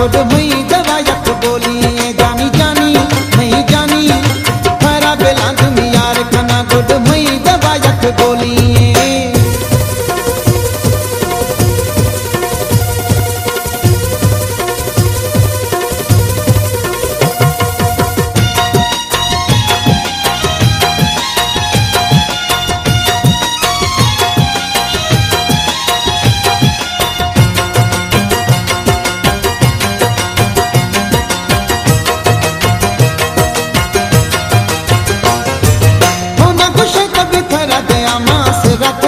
छोड़ हुई दवा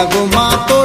I Tiago Mato.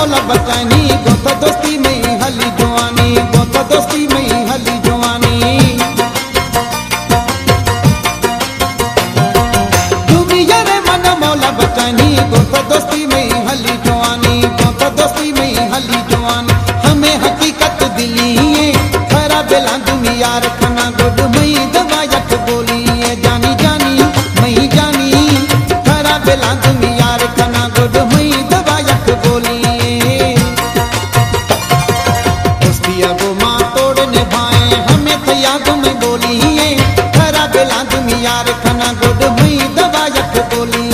त मन मौला बचानी गुफ़दस्ती में हली जो दस्ती में हली जो हमें हक़ीक़त दिली ख़राब तुमी यार खना गुड में दिया वो माँ तोड़ निभाए हमें थया तो तुम बोलिए खरा बेला तुम यार खना गुड हुई दवा यख बोलिए